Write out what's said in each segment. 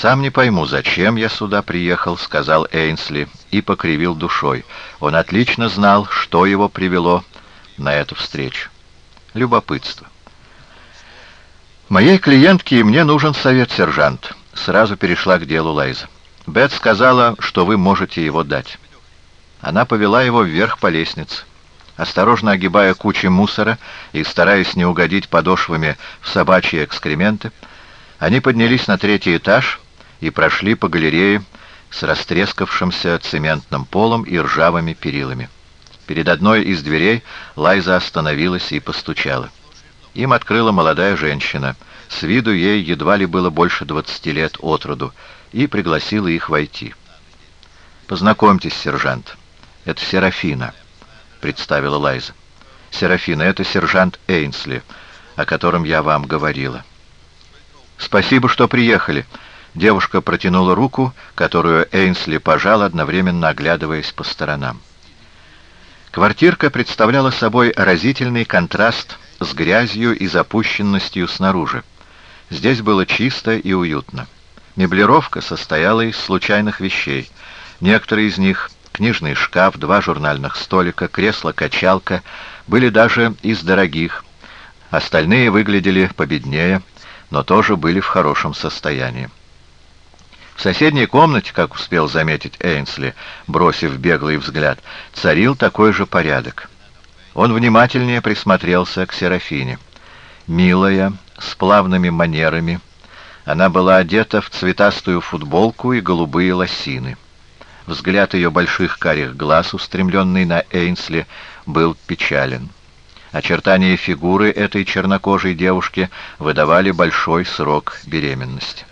«Сам не пойму, зачем я сюда приехал», — сказал Эйнсли и покривил душой. Он отлично знал, что его привело на эту встречу. Любопытство. «Моей клиентке мне нужен совет, сержант», — сразу перешла к делу Лайза. «Бет сказала, что вы можете его дать». Она повела его вверх по лестнице. Осторожно огибая кучи мусора и стараясь не угодить подошвами в собачьи экскременты, они поднялись на третий этаж и прошли по галерее с растрескавшимся цементным полом и ржавыми перилами. Перед одной из дверей Лайза остановилась и постучала. Им открыла молодая женщина. С виду ей едва ли было больше двадцати лет от роду, и пригласила их войти. «Познакомьтесь, сержант. Это Серафина», — представила Лайза. «Серафина, это сержант Эйнсли, о котором я вам говорила». «Спасибо, что приехали». Девушка протянула руку, которую Эйнсли пожал, одновременно оглядываясь по сторонам. Квартирка представляла собой разительный контраст с грязью и запущенностью снаружи. Здесь было чисто и уютно. Меблировка состояла из случайных вещей. Некоторые из них — книжный шкаф, два журнальных столика, кресло-качалка — были даже из дорогих. Остальные выглядели победнее — но тоже были в хорошем состоянии. В соседней комнате, как успел заметить Эйнсли, бросив беглый взгляд, царил такой же порядок. Он внимательнее присмотрелся к Серафине. Милая, с плавными манерами, она была одета в цветастую футболку и голубые лосины. Взгляд ее больших карих глаз, устремленный на Эйнсли, был печален. Очертания фигуры этой чернокожей девушки выдавали большой срок беременности.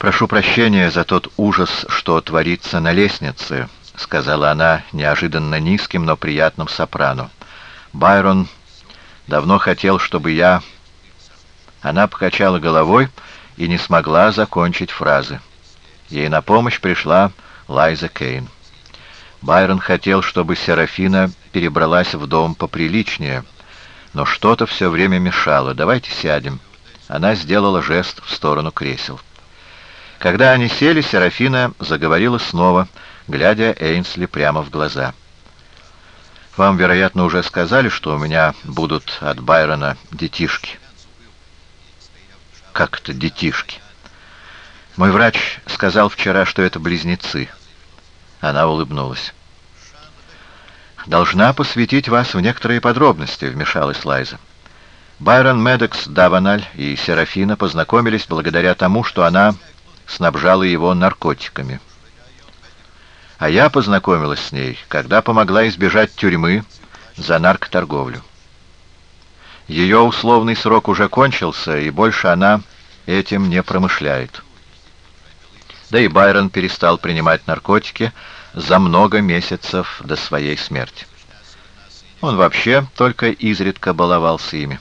«Прошу прощения за тот ужас, что творится на лестнице», — сказала она неожиданно низким, но приятным сопрано. «Байрон давно хотел, чтобы я...» Она покачала головой и не смогла закончить фразы. Ей на помощь пришла Лайза Кейн. Байрон хотел, чтобы Серафина перебралась в дом поприличнее, но что-то все время мешало. «Давайте сядем». Она сделала жест в сторону кресел. Когда они сели, Серафина заговорила снова, глядя Эйнсли прямо в глаза. «Вам, вероятно, уже сказали, что у меня будут от Байрона детишки». «Как это детишки?» «Мой врач сказал вчера, что это близнецы». Она улыбнулась. «Должна посвятить вас в некоторые подробности», — вмешалась Лайза. Байрон Медекс Даваналь и Серафина познакомились благодаря тому, что она снабжала его наркотиками. А я познакомилась с ней, когда помогла избежать тюрьмы за наркоторговлю. Ее условный срок уже кончился, и больше она этим не промышляет. Да и Байрон перестал принимать наркотики за много месяцев до своей смерти. Он вообще только изредка баловался ими.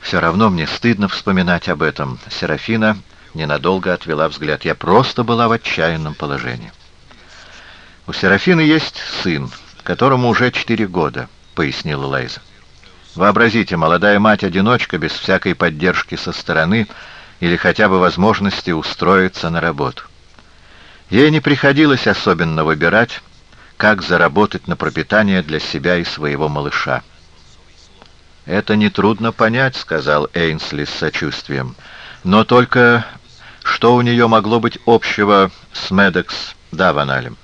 Все равно мне стыдно вспоминать об этом. Серафина ненадолго отвела взгляд. Я просто была в отчаянном положении. У Серафины есть сын, которому уже четыре года, пояснила Лайза. Вообразите, молодая мать-одиночка без всякой поддержки со стороны — или хотя бы возможности устроиться на работу. Ей не приходилось особенно выбирать, как заработать на пропитание для себя и своего малыша. «Это нетрудно понять», — сказал Эйнсли с сочувствием. «Но только что у нее могло быть общего с Медекс Даваналем?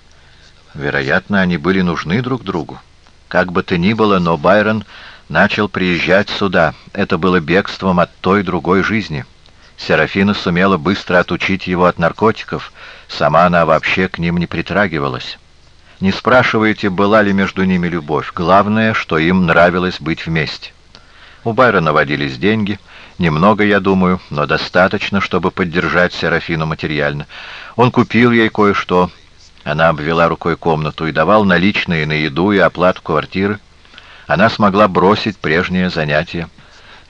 Вероятно, они были нужны друг другу. Как бы то ни было, но Байрон начал приезжать сюда. Это было бегством от той другой жизни». Серафина сумела быстро отучить его от наркотиков, сама она вообще к ним не притрагивалась. Не спрашивайте, была ли между ними любовь. Главное, что им нравилось быть вместе. У Байрона водились деньги, немного, я думаю, но достаточно, чтобы поддержать Серафину материально. Он купил ей кое-что, она обвела рукой комнату и давал наличные на еду и оплату квартиры. Она смогла бросить прежнее занятие.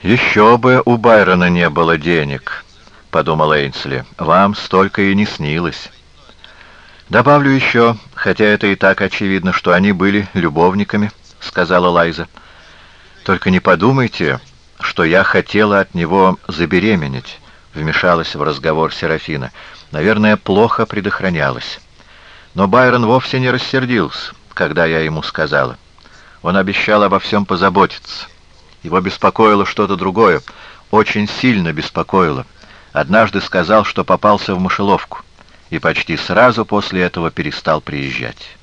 «Еще бы у Байрона не было денег», — подумал Эйнсли. «Вам столько и не снилось». «Добавлю еще, хотя это и так очевидно, что они были любовниками», — сказала Лайза. «Только не подумайте, что я хотела от него забеременеть», — вмешалась в разговор Серафина. «Наверное, плохо предохранялась». Но Байрон вовсе не рассердился, когда я ему сказала. Он обещал обо всем позаботиться. Его беспокоило что-то другое, очень сильно беспокоило. Однажды сказал, что попался в мышеловку, и почти сразу после этого перестал приезжать.